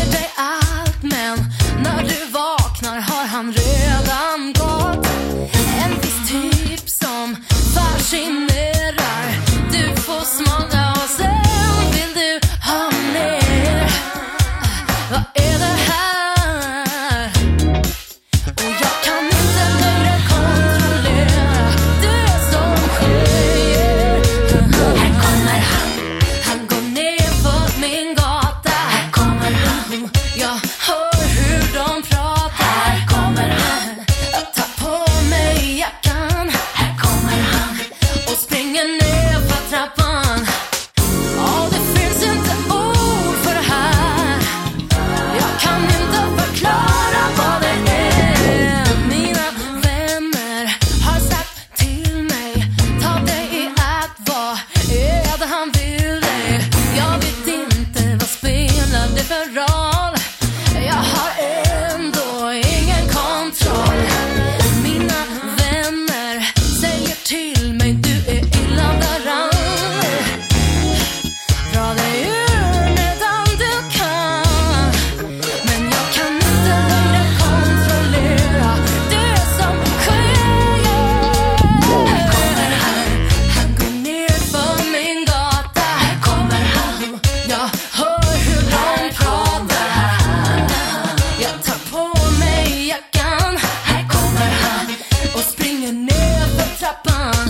ger dig allt men när du vaknar har han redan gått. En viss typ som fascinerar. Du får smaka och sen vill du ha mer. Ingen never för on. sapin.